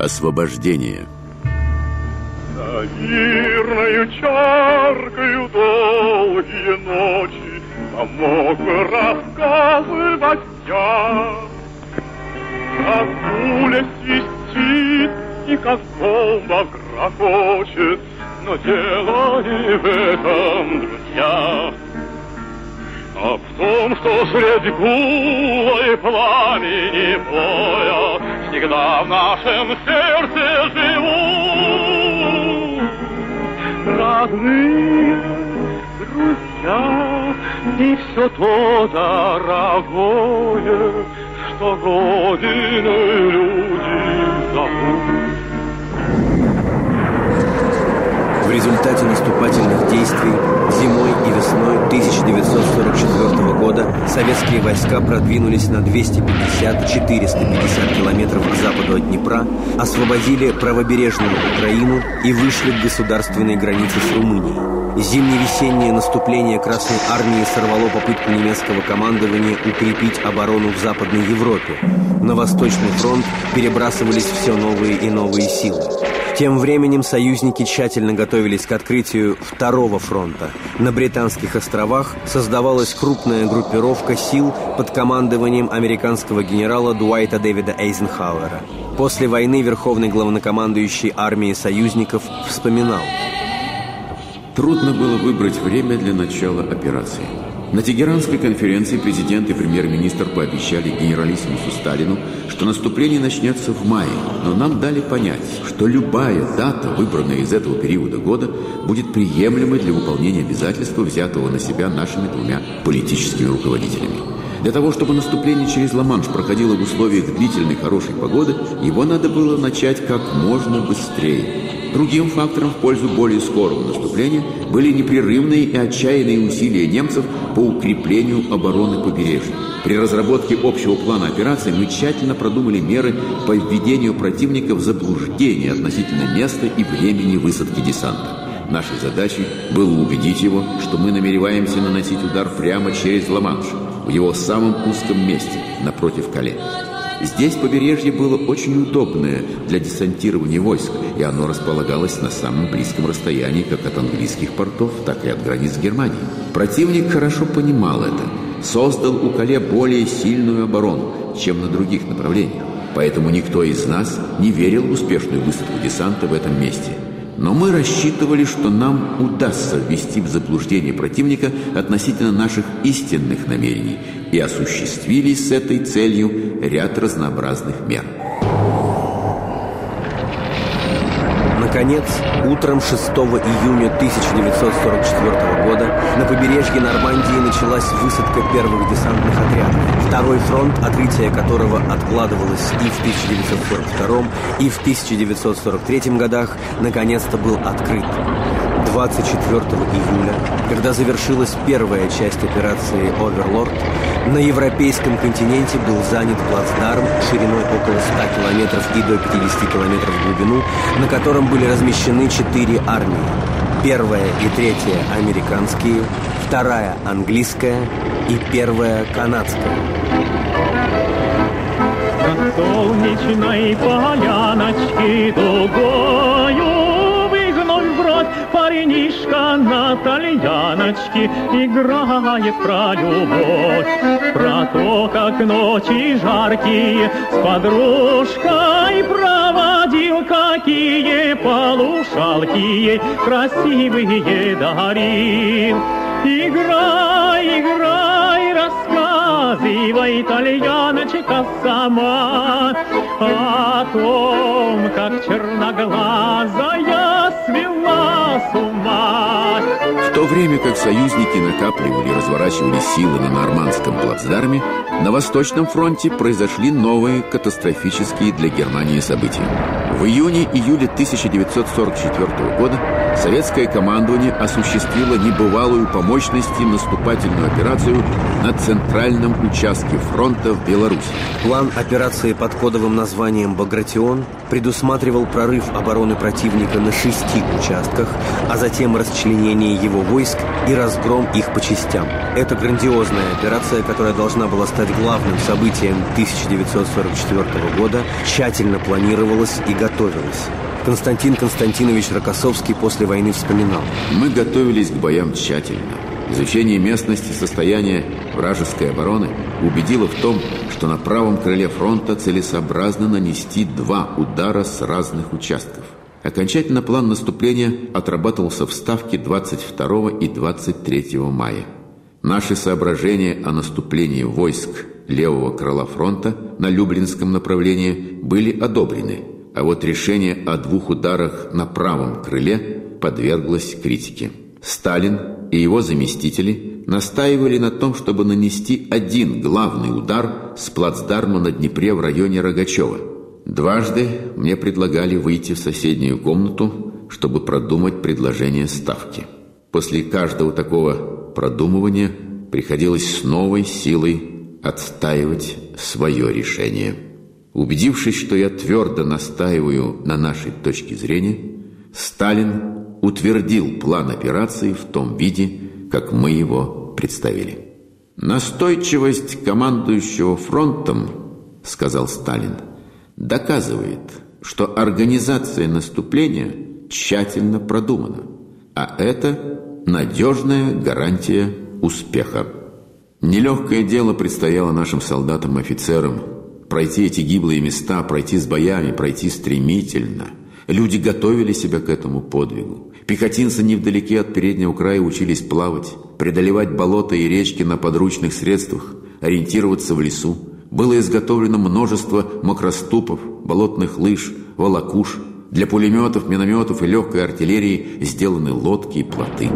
Освобождение. За мирною чаркою долгие ночи Помог бы рассказывать я. Как пуля свистит и как бомба грохочет Но дело не в этом, друзья. А в том, что среди гула и пламени боя Всегда в нашем сердце живут Родные, друзья И все то дорогое Что Родиной люди зовут В результате наступательных действий зимой и весной 1944 года советские войска продвинулись на 250-450 километров к западу от Днепра, освободили правобережную Украину и вышли к государственной границе с Румынией. Зимне-весеннее наступление Красной Армии сорвало попытку немецкого командования укрепить оборону в Западной Европе. На Восточный фронт перебрасывались все новые и новые силы. Тем временем союзники тщательно готовились к открытию второго фронта. На Британских островах создавалась крупная группировка сил под командованием американского генерала Дуайта Дэвида Эйзенхауэра. После войны верховный главнокомандующий армии союзников вспоминал. Трудно было выбрать время для начала операции. На Тегеранской конференции президент и премьер-министр пообещали генералиссимусу Сталину, что наступление начнется в мае, но нам дали понять, что любая дата, выбранная из этого периода года, будет приемлемой для выполнения обязательства, взятого на себя нашими двумя политическими руководителями. Для того, чтобы наступление через Ла-Манш проходило в условиях длительной хорошей погоды, его надо было начать как можно быстрее. Другим фактором в пользу более скорого наступления были непрерывные и отчаянные усилия немцев по укреплению обороны побережья. При разработке общего плана операции мы тщательно продумали меры по введению противника в заблуждение относительно места и времени высадки десанта. Нашей задачей было убедить его, что мы намереваемся наносить удар прямо через Ла-Манш, в его самом узком месте, напротив Кале. Здесь побережье было очень удобное для десантирования войск, и оно располагалось на самом близком расстоянии как от английских портов, так и от границ Германии. Противник хорошо понимал это, создал у Кале более сильную оборону, чем на других направлениях. Поэтому никто из нас не верил в успешную высадку десанта в этом месте – но мы рассчитывали, что нам удастся ввести в заблуждение противника относительно наших истинных намерений и осуществили с этой целью ряд разнообразных мер. Наконец, утром 6 июня 1944 года на побережье Нормандии началась высадка первых десантных отрядов. Второй фронт, открытие которого откладывалось и в 1942 и в 1943 годах, наконец-то был открыт. 24 июля, когда завершилась первая часть операции «Оверлорд», на европейском континенте был занят плацдарм шириной около 100 километров и до 50 километров в глубину, на котором были размещены четыре армии. Первая и третья американские, вторая английская и первая канадская. На солнечной поляночке дугою парнишка на тальяночке играет про любовь, про то, как ночи жаркие с подружкой проводил, какие полушалки красивые дарил. Играй, играй, рассказывай, итальяночка сама о том, как черноглазая то время как союзники накапливали и разворачивали силы на Нормандском плацдарме, на Восточном фронте произошли новые катастрофические для Германии события. В июне-июле 1944 года советское командование осуществило небывалую по мощности наступательную операцию на центральном участке фронта в Беларуси. План операции под кодовым названием «Багратион» предусматривал прорыв обороны противника на шести участках, а затем расчленение его войск и разгром их по частям. Это грандиозная операция, которая должна была стать главным событием 1944 года, тщательно планировалась и готовилась. Константин Константинович Рокоссовский после войны вспоминал. Мы готовились к боям тщательно. Изучение местности состояния вражеской обороны убедило в том, что на правом крыле фронта целесообразно нанести два удара с разных участков. Окончательно план наступления отрабатывался в Ставке 22 и 23 мая. Наши соображения о наступлении войск левого крыла фронта на Люблинском направлении были одобрены, а вот решение о двух ударах на правом крыле подверглось критике. Сталин и его заместители настаивали на том, чтобы нанести один главный удар с плацдарма на Днепре в районе Рогачева. Дважды мне предлагали выйти в соседнюю комнату, чтобы продумать предложение ставки. После каждого такого продумывания приходилось с новой силой отстаивать свое решение. Убедившись, что я твердо настаиваю на нашей точке зрения, Сталин утвердил план операции в том виде, как мы его представили. «Настойчивость командующего фронтом, — сказал Сталин, — доказывает, что организация наступления тщательно продумана, а это надежная гарантия успеха. Нелегкое дело предстояло нашим солдатам и офицерам пройти эти гиблые места, пройти с боями, пройти стремительно. Люди готовили себя к этому подвигу. Пехотинцы невдалеке от переднего края учились плавать, преодолевать болота и речки на подручных средствах, ориентироваться в лесу. Было изготовлено множество макроступов, болотных лыж, волокуш. Для пулеметов, минометов и легкой артиллерии сделаны лодки и плоты.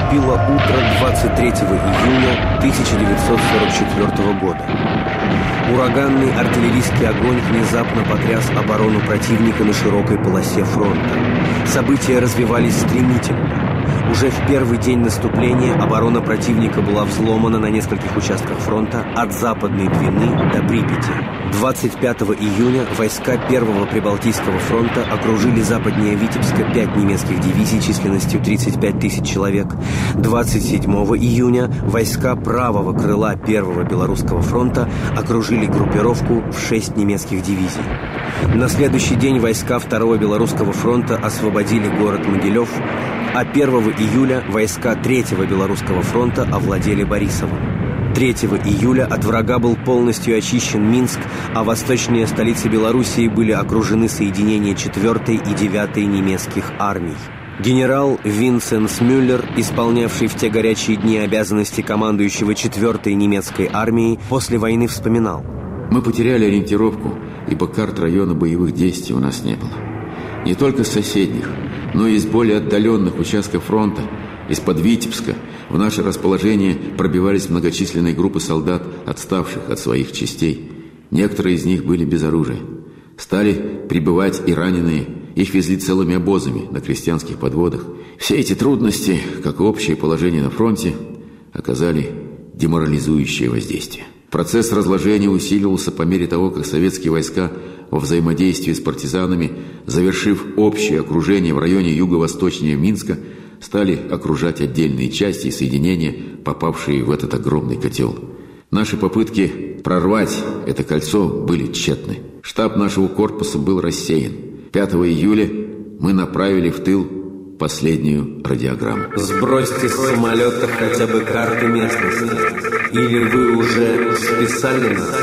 Наступило утро 23 июня 1944 года. Ураганный артиллерийский огонь внезапно потряс оборону противника на широкой полосе фронта. События развивались стремительно. Уже в первый день наступления оборона противника была взломана на нескольких участках фронта от Западной Двины до Припяти. 25 июня войска Первого Прибалтийского фронта окружили западнее Витебска пять немецких дивизий численностью 35 тысяч человек. 27 июня войска правого крыла Первого Белорусского фронта окружили группировку в шесть немецких дивизий. На следующий день войска Второго Белорусского фронта освободили город Могилев, а 1 июля войска Третьего Белорусского фронта овладели Борисовым. 3 июля от врага был полностью очищен Минск, а восточные столицы Белоруссии были окружены соединения 4 и 9 немецких армий. Генерал Винсенс Мюллер, исполнявший в те горячие дни обязанности командующего 4 немецкой армией, после войны вспоминал. «Мы потеряли ориентировку, ибо карт района боевых действий у нас не было. Не только соседних, но и из более отдаленных участков фронта, из-под Витебска, в наше расположение пробивались многочисленные группы солдат, отставших от своих частей. Некоторые из них были без оружия. Стали прибывать и раненые, их везли целыми обозами на крестьянских подводах. Все эти трудности, как и общее положение на фронте, оказали деморализующее воздействие. Процесс разложения усиливался по мере того, как советские войска во взаимодействии с партизанами, завершив общее окружение в районе юго-восточнее Минска, стали окружать отдельные части и соединения, попавшие в этот огромный котел. Наши попытки прорвать это кольцо были тщетны. Штаб нашего корпуса был рассеян. 5 июля мы направили в тыл последнюю радиограмму. Сбросьте с самолета хотя бы карты местности. Или вы уже списали нас?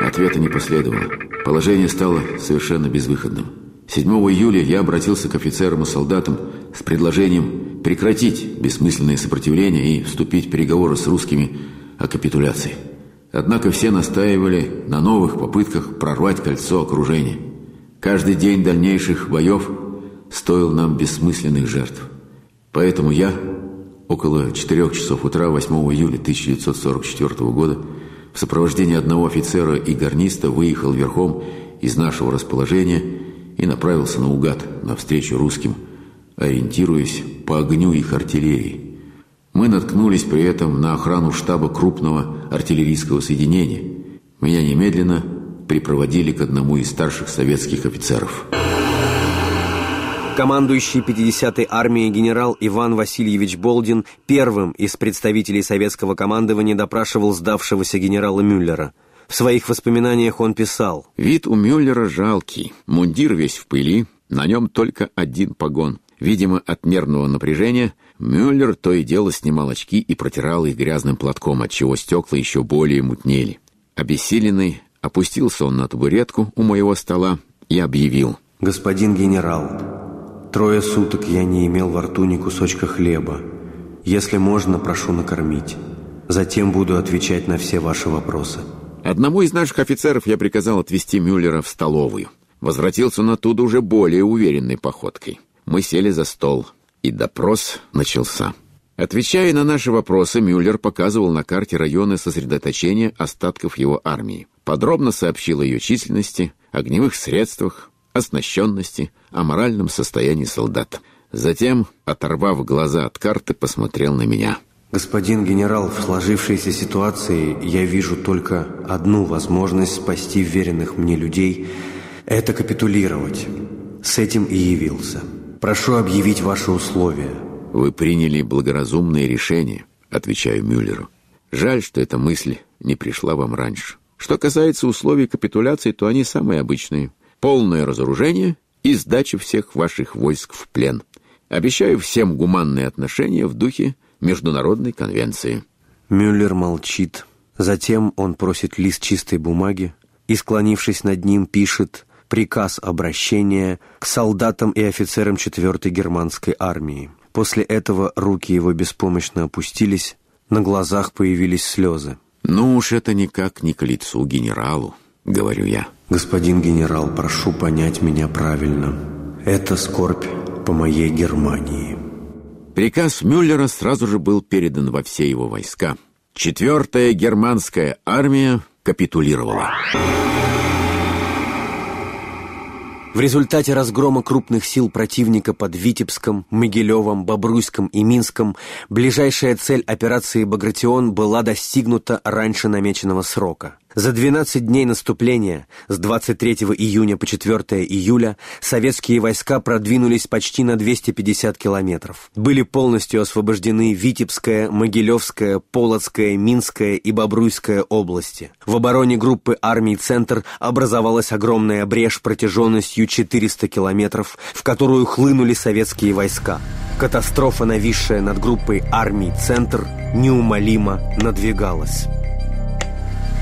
Ответа не последовало. Положение стало совершенно безвыходным. 7 июля я обратился к офицерам и солдатам с предложением прекратить бессмысленное сопротивление и вступить в переговоры с русскими о капитуляции. Однако все настаивали на новых попытках прорвать кольцо окружения. Каждый день дальнейших боев стоил нам бессмысленных жертв. Поэтому я около 4 часов утра 8 июля 1944 года в сопровождении одного офицера и гарниста выехал верхом из нашего расположения и направился наугад навстречу русским, ориентируясь по огню их артиллерии. Мы наткнулись при этом на охрану штаба крупного артиллерийского соединения. Меня немедленно припроводили к одному из старших советских офицеров. Командующий 50-й армией генерал Иван Васильевич Болдин первым из представителей советского командования допрашивал сдавшегося генерала Мюллера. В своих воспоминаниях он писал «Вид у Мюллера жалкий, мундир весь в пыли, на нем только один погон. Видимо, от нервного напряжения Мюллер то и дело снимал очки и протирал их грязным платком, отчего стекла еще более мутнели. Обессиленный, опустился он на табуретку у моего стола и объявил. «Господин генерал, Трое суток я не имел во рту ни кусочка хлеба. Если можно, прошу накормить. Затем буду отвечать на все ваши вопросы. Одному из наших офицеров я приказал отвезти Мюллера в столовую. Возвратился он оттуда уже более уверенной походкой. Мы сели за стол, и допрос начался. Отвечая на наши вопросы, Мюллер показывал на карте районы сосредоточения остатков его армии. Подробно сообщил о ее численности, огневых средствах, оснащенности, о моральном состоянии солдат. Затем, оторвав глаза от карты, посмотрел на меня. «Господин генерал, в сложившейся ситуации я вижу только одну возможность спасти веренных мне людей – это капитулировать. С этим и явился. Прошу объявить ваши условия». «Вы приняли благоразумное решение», – отвечаю Мюллеру. «Жаль, что эта мысль не пришла вам раньше. Что касается условий капитуляции, то они самые обычные – полное разоружение и сдача всех ваших войск в плен. Обещаю всем гуманные отношения в духе Международной конвенции». Мюллер молчит. Затем он просит лист чистой бумаги и, склонившись над ним, пишет приказ обращения к солдатам и офицерам 4-й германской армии. После этого руки его беспомощно опустились, на глазах появились слезы. «Ну уж это никак не к лицу генералу», — говорю я. «Господин генерал, прошу понять меня правильно. Это скорбь по моей Германии». Приказ Мюллера сразу же был передан во все его войска. Четвертая германская армия капитулировала. В результате разгрома крупных сил противника под Витебском, Могилевом, Бобруйском и Минском ближайшая цель операции «Багратион» была достигнута раньше намеченного срока. За 12 дней наступления, с 23 июня по 4 июля, советские войска продвинулись почти на 250 километров. Были полностью освобождены Витебская, Могилевская, Полоцкая, Минская и Бобруйская области. В обороне группы армий «Центр» образовалась огромная брешь протяженностью 400 километров, в которую хлынули советские войска. Катастрофа, нависшая над группой армий «Центр», неумолимо надвигалась.